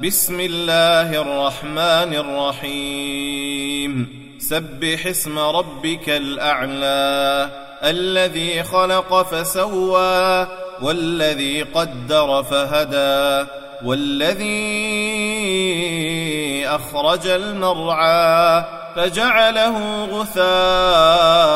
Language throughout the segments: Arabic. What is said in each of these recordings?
بسم الله الرحمن الرحيم. سبح اسم ربك الأعلى الذي خلق فسوى والذي قدر فهدى والذي أخرج المرعى فجعله غثاء.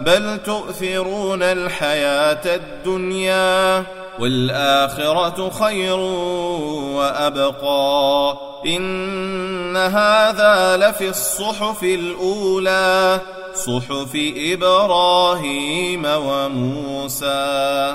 بل تؤثرون الحياة الدنيا والآخرة خير وأبقى. إن هذا لفي الصحف الأولى صحف إبراهيم وموسى.